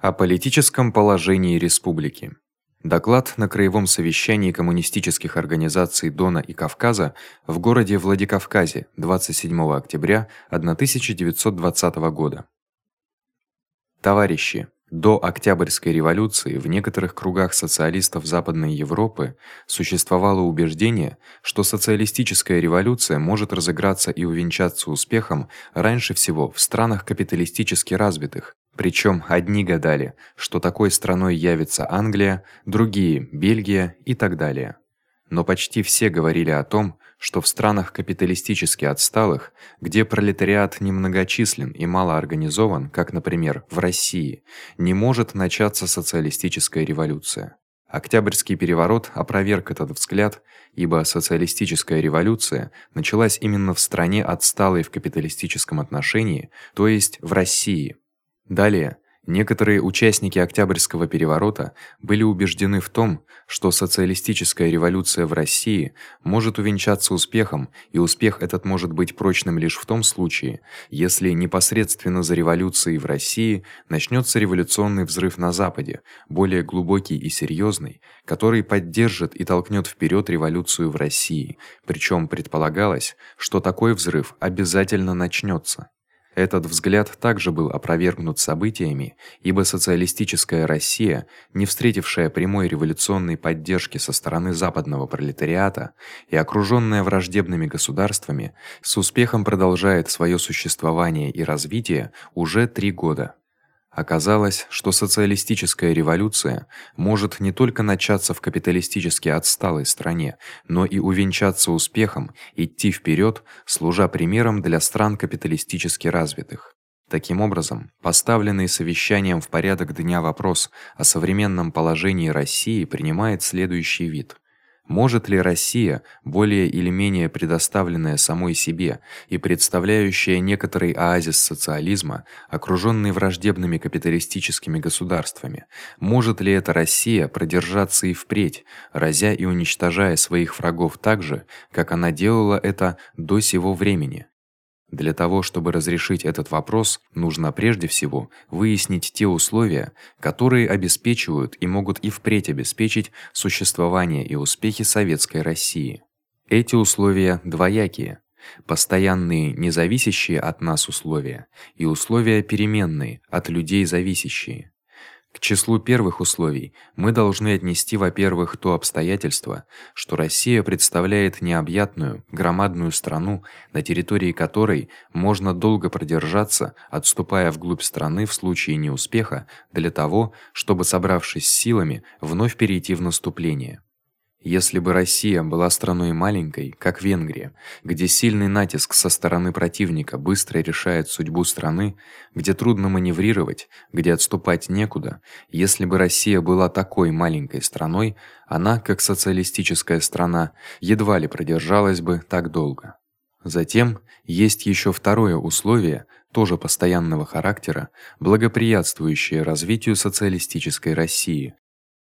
О политическом положении республики. Доклад на краевом совещании коммунистических организаций Дона и Кавказа в городе Владикавказе 27 октября 1920 года. Товарищи, до Октябрьской революции в некоторых кругах социалистов Западной Европы существовало убеждение, что социалистическая революция может разыграться и увенчаться успехом раньше всего в странах капиталистически развитых, причём одни гадали, что такой страной явится Англия, другие Бельгия и так далее. Но почти все говорили о том, что в странах капиталистически отсталых, где пролетариат немногочислен и мало организован, как, например, в России, не может начаться социалистическая революция. Октябрьский переворот опроверг этот взгляд, ибо социалистическая революция началась именно в стране отсталой в капиталистическом отношении, то есть в России. Далее некоторые участники Октябрьского переворота были убеждены в том, что социалистическая революция в России может увенчаться успехом, и успех этот может быть прочным лишь в том случае, если непосредственно за революцией в России начнётся революционный взрыв на западе, более глубокий и серьёзный, который поддержит и толкнёт вперёд революцию в России. Причём предполагалось, что такой взрыв обязательно начнётся. Этот взгляд также был опровергнут событиями, ибо социалистическая Россия, не встретившая прямой революционной поддержки со стороны западного пролетариата и окружённая враждебными государствами, с успехом продолжает своё существование и развитие уже 3 года. Оказалось, что социалистическая революция может не только начаться в капиталистически отсталой стране, но и увенчаться успехом, идти вперёд, служа примером для стран капиталистически развитых. Таким образом, поставленный совещанием в порядок дня вопрос о современном положении России принимает следующий вид: может ли Россия, более или менее предоставленная самой себе и представляющая некоторый оазис социализма, окружённый враждебными капиталистическими государствами, может ли эта Россия продержаться и впредь, разя и уничтожая своих врагов так же, как она делала это до сего времени? Для того, чтобы разрешить этот вопрос, нужно прежде всего выяснить те условия, которые обеспечивают и могут и впредь обеспечить существование и успехи советской России. Эти условия двоякие: постоянные, независящие от нас условия, и условия переменные, от людей зависящие. К числу первых условий мы должны отнести, во-первых, то обстоятельство, что Россия представляет необъятную, громадную страну, на территории которой можно долго продержаться, отступая вглубь страны в случае неуспеха, для того, чтобы собравшись силами, вновь перейти в наступление. Если бы Россия была страной маленькой, как Венгрия, где сильный натиск со стороны противника быстро решает судьбу страны, где трудно маневрировать, где отступать некуда, если бы Россия была такой маленькой страной, она, как социалистическая страна, едва ли продержалась бы так долго. Затем есть ещё второе условие, тоже постоянного характера, благоприятствующее развитию социалистической России.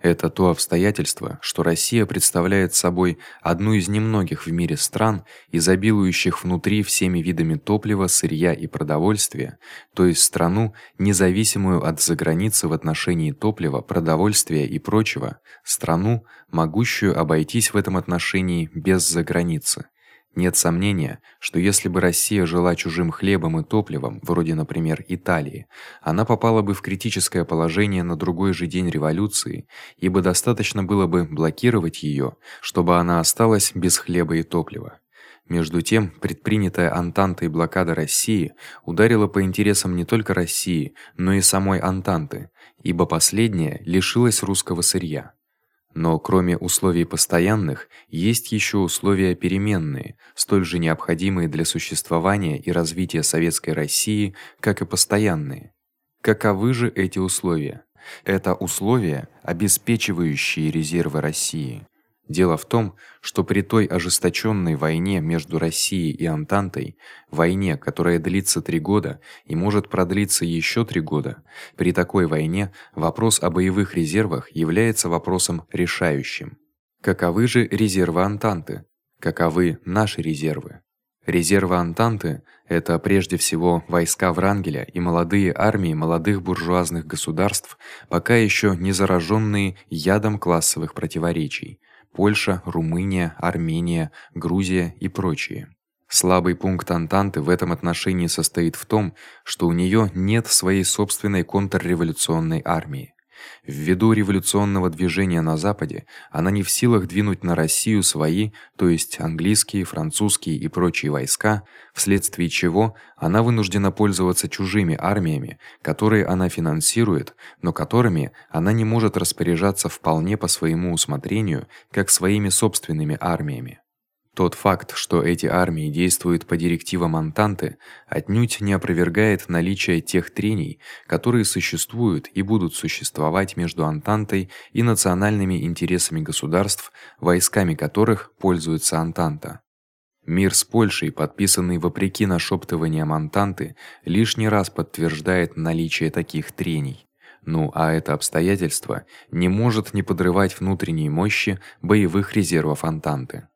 Это то обстоятельство, что Россия представляет собой одну из немногих в мире стран, изобилующих внутри всеми видами топлива, сырья и продовольствия, то есть страну, независимую от заграницы в отношении топлива, продовольствия и прочего, страну, могущую обойтись в этом отношении без заграницы. Нет сомнения, что если бы Россия жила чужим хлебом и топливом, вроде, например, Италии, она попала бы в критическое положение на другой же день революции, ибо достаточно было бы блокировать её, чтобы она осталась без хлеба и топлива. Между тем, предпринятая Антантой блокада России ударила по интересам не только России, но и самой Антанты, ибо последняя лишилась русского сырья. Но кроме условий постоянных, есть ещё условия переменные, столь же необходимые для существования и развития советской России, как и постоянные. Каковы же эти условия? Это условия, обеспечивающие резервы России. Дело в том, что при той ожесточённой войне между Россией и Антантой, войне, которая длится 3 года и может продлиться ещё 3 года, при такой войне вопрос о боевых резервах является вопросом решающим. Каковы же резервы Антанты? Каковы наши резервы? Резервы Антанты это прежде всего войска Врангеля и молодые армии молодых буржуазных государств, пока ещё не заражённые ядом классовых противоречий: Польша, Румыния, Армения, Грузия и прочие. Слабый пункт Антанты в этом отношении состоит в том, что у неё нет своей собственной контрреволюционной армии. Ввиду революционного движения на западе, она не в силах двинуть на Россию свои, то есть английские, французские и прочие войска, вследствие чего она вынуждена пользоваться чужими армиями, которые она финансирует, но которыми она не может распоряжаться вполне по своему усмотрению, как своими собственными армиями. Тот факт, что эти армии действуют по директивам Антанты, отнюдь не опровергает наличие тех трений, которые существуют и будут существовать между Антантой и национальными интересами государств, войсками которых пользуется Антанта. Мир с Польшей, подписанный вопреки нашептываниям Антанты, лишний раз подтверждает наличие таких трений. Ну, а это обстоятельство не может не подрывать внутренней мощи боевых резервов Антанты.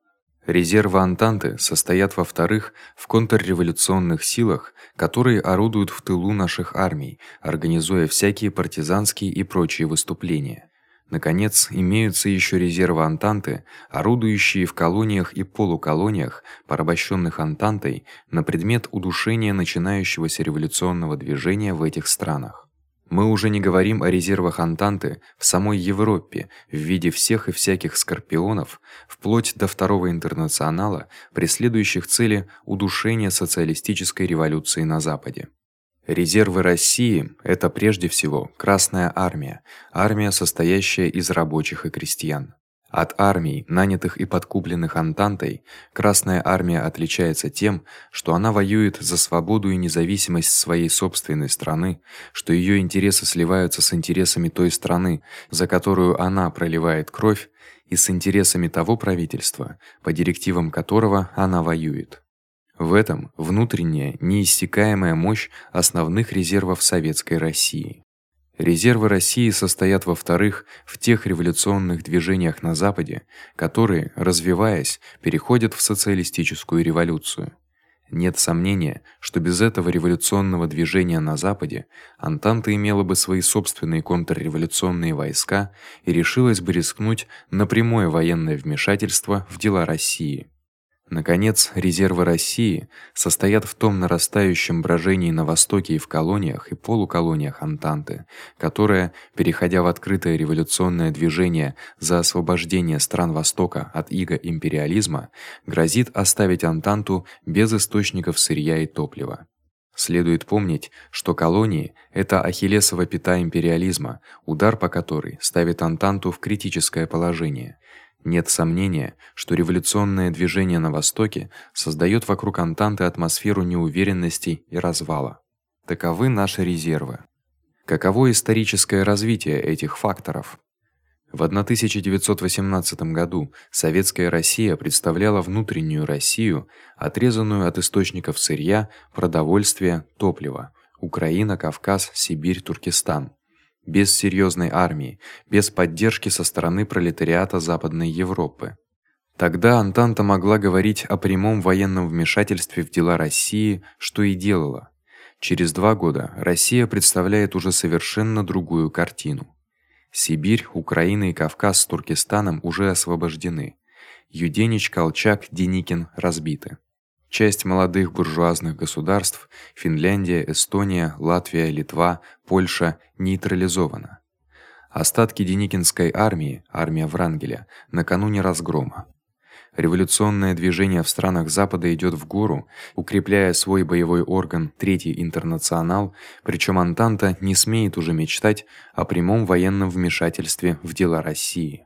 Резервы Антанты состоят во-вторых в контрреволюционных силах, которые орудуют в тылу наших армий, организуя всякие партизанские и прочие выступления. Наконец, имеются ещё резервы Антанты, орудующие в колониях и полуколониях, порабощённых Антантой на предмет удушения начинающегося революционного движения в этих странах. Мы уже не говорим о резервах Антанты в самой Европе в виде всех и всяких скорпионов, вплоть до второго интернационала, преследующих цели удушения социалистической революции на западе. Резервы России это прежде всего Красная армия, армия, состоящая из рабочих и крестьян. От армий, нанятых и подкупленных Антантой, Красная армия отличается тем, что она воюет за свободу и независимость своей собственной страны, что её интересы сливаются с интересами той страны, за которую она проливает кровь, и с интересами того правительства, по директивам которого она воюет. В этом внутренняя, неиссякаемая мощь основных резервов советской России. Резервы России состоят во-вторых в тех революционных движениях на западе, которые, развиваясь, переходят в социалистическую революцию. Нет сомнения, что без этого революционного движения на западе Антанта имела бы свои собственные контрреволюционные войска и решилась бы рискнуть на прямое военное вмешательство в дела России. Наконец, резервы России состоят в том нарастающем брожении на востоке и в колониях и полуколониях Антанты, которое, переходя в открытое революционное движение за освобождение стран Востока от ига империализма, грозит оставить Антанту без источников сырья и топлива. Следует помнить, что колонии это ахиллесова пята империализма, удар по которой ставит Антанту в критическое положение. Нет сомнения, что революционное движение на востоке создаёт вокруг Антанты атмосферу неуверенности и развала. Таковы наши резервы. Каково историческое развитие этих факторов? В 1918 году советская Россия представляла внутреннюю Россию, отрезанную от источников сырья, продовольствия, топлива: Украина, Кавказ, Сибирь, Туркестан без серьёзной армии, без поддержки со стороны пролетариата Западной Европы. Тогда Антанта могла говорить о прямом военном вмешательстве в дела России, что и делала. Через два года Россия представляет уже совершенно другую картину. Сибирь, Украина и Кавказ с Туркестаном уже освобождены. Юденич, Колчак, Деникин разбиты. Часть молодых буржуазных государств Финляндия, Эстония, Латвия, Литва, Польша нейтрализована. Остатки Деникинской армии, армия Врангеля, накануне разгрома. Революционное движение в странах Запада идёт в гору, укрепляя свой боевой орган Третий интернационал, причём Антанта не смеет уже мечтать о прямом военном вмешательстве в дела России.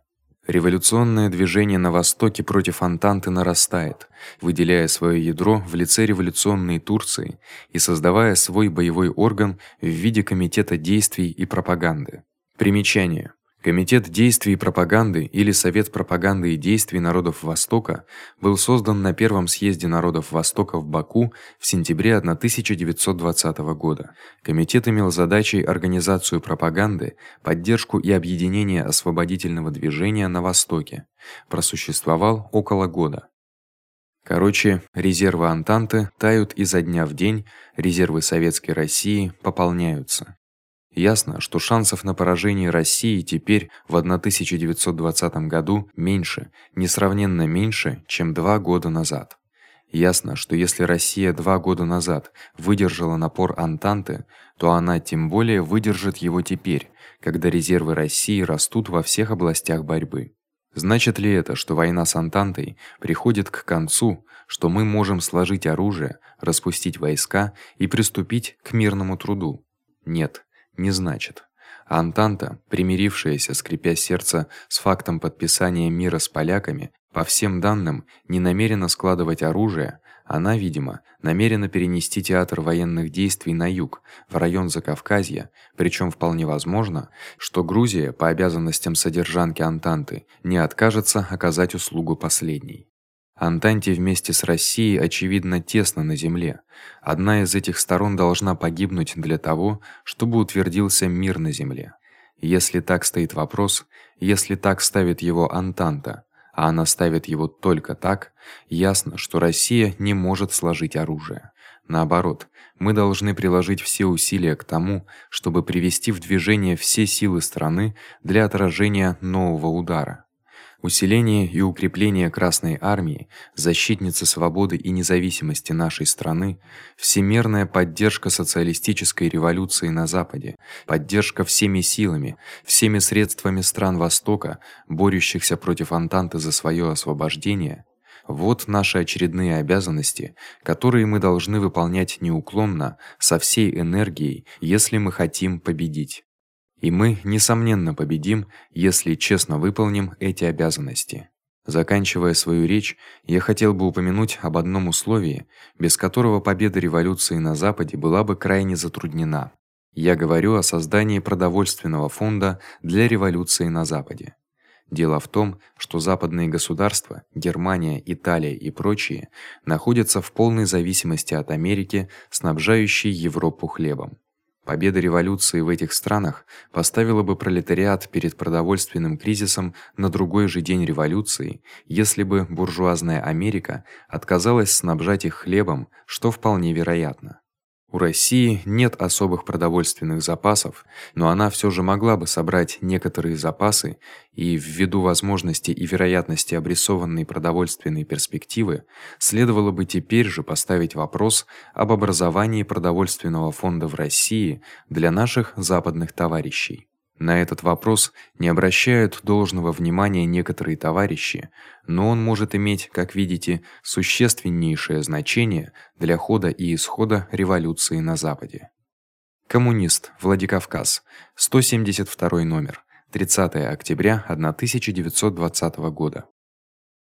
Революционное движение на востоке против Антанты нарастает, выделяя своё ядро в лице революционной Турции и создавая свой боевой орган в виде комитета действий и пропаганды. Примечание: Комитет действий и пропаганды или Совет пропаганды и действий народов Востока был создан на первом съезде народов Востока в Баку в сентябре 1920 года. Комитет имел задачей организацию пропаганды, поддержку и объединение освободительного движения на Востоке. Просуществовал около года. Короче, резервы Антанты тают изо дня в день, резервы советской России пополняются. Ясно, что шансов на поражение России теперь в 1920 году меньше, несравненно меньше, чем два года назад. Ясно, что если Россия два года назад выдержала напор Антанты, то она тем более выдержит его теперь, когда резервы России растут во всех областях борьбы. Значит ли это, что война с Антантой приходит к концу, что мы можем сложить оружие, распустить войска и приступить к мирному труду? Нет, не значит. Антанта, примирившаяся, скрипя сердце с фактом подписания мира с поляками, по всем данным, не намерена складывать оружие, она, видимо, намерена перенести театр военных действий на юг, в район Закавказья, причём вполне возможно, что Грузия по обязанностям содержанки Антанты не откажется оказать услугу последней. Антанте вместе с Россией очевидно тесно на земле. Одна из этих сторон должна погибнуть для того, чтобы утвердился мир на земле. Если так стоит вопрос, если так ставит его Антанта, а она ставит его только так, ясно, что Россия не может сложить оружие. Наоборот, мы должны приложить все усилия к тому, чтобы привести в движение все силы страны для отражения нового удара. Усиление и укрепление Красной армии, защитницы свободы и независимости нашей страны, всемирная поддержка социалистической революции на западе, поддержка всеми силами, всеми средствами стран Востока, борющихся против Антанты за своё освобождение вот наши очередные обязанности, которые мы должны выполнять неуклонно, со всей энергией, если мы хотим победить. И мы несомненно победим, если честно выполним эти обязанности. Заканчивая свою речь, я хотел бы упомянуть об одном условии, без которого победа революции на западе была бы крайне затруднена. Я говорю о создании продовольственного фонда для революции на западе. Дело в том, что западные государства, Германия, Италия и прочие, находятся в полной зависимости от Америки, снабжающей Европу хлебом. Победа революции в этих странах поставила бы пролетариат перед продовольственным кризисом на другой же день революции, если бы буржуазная Америка отказалась снабжать их хлебом, что вполне вероятно. У России нет особых продовольственных запасов, но она всё же могла бы собрать некоторые запасы и ввиду возможности и вероятности обрисованной продовольственной перспективы, следовало бы теперь же поставить вопрос об образовании продовольственного фонда в России для наших западных товарищей. На этот вопрос не обращают должного внимания некоторые товарищи, но он может иметь, как видите, существеннейшее значение для хода и исхода революции на западе. Коммунист, Владикавказ, 172 номер, 30 октября 1920 года.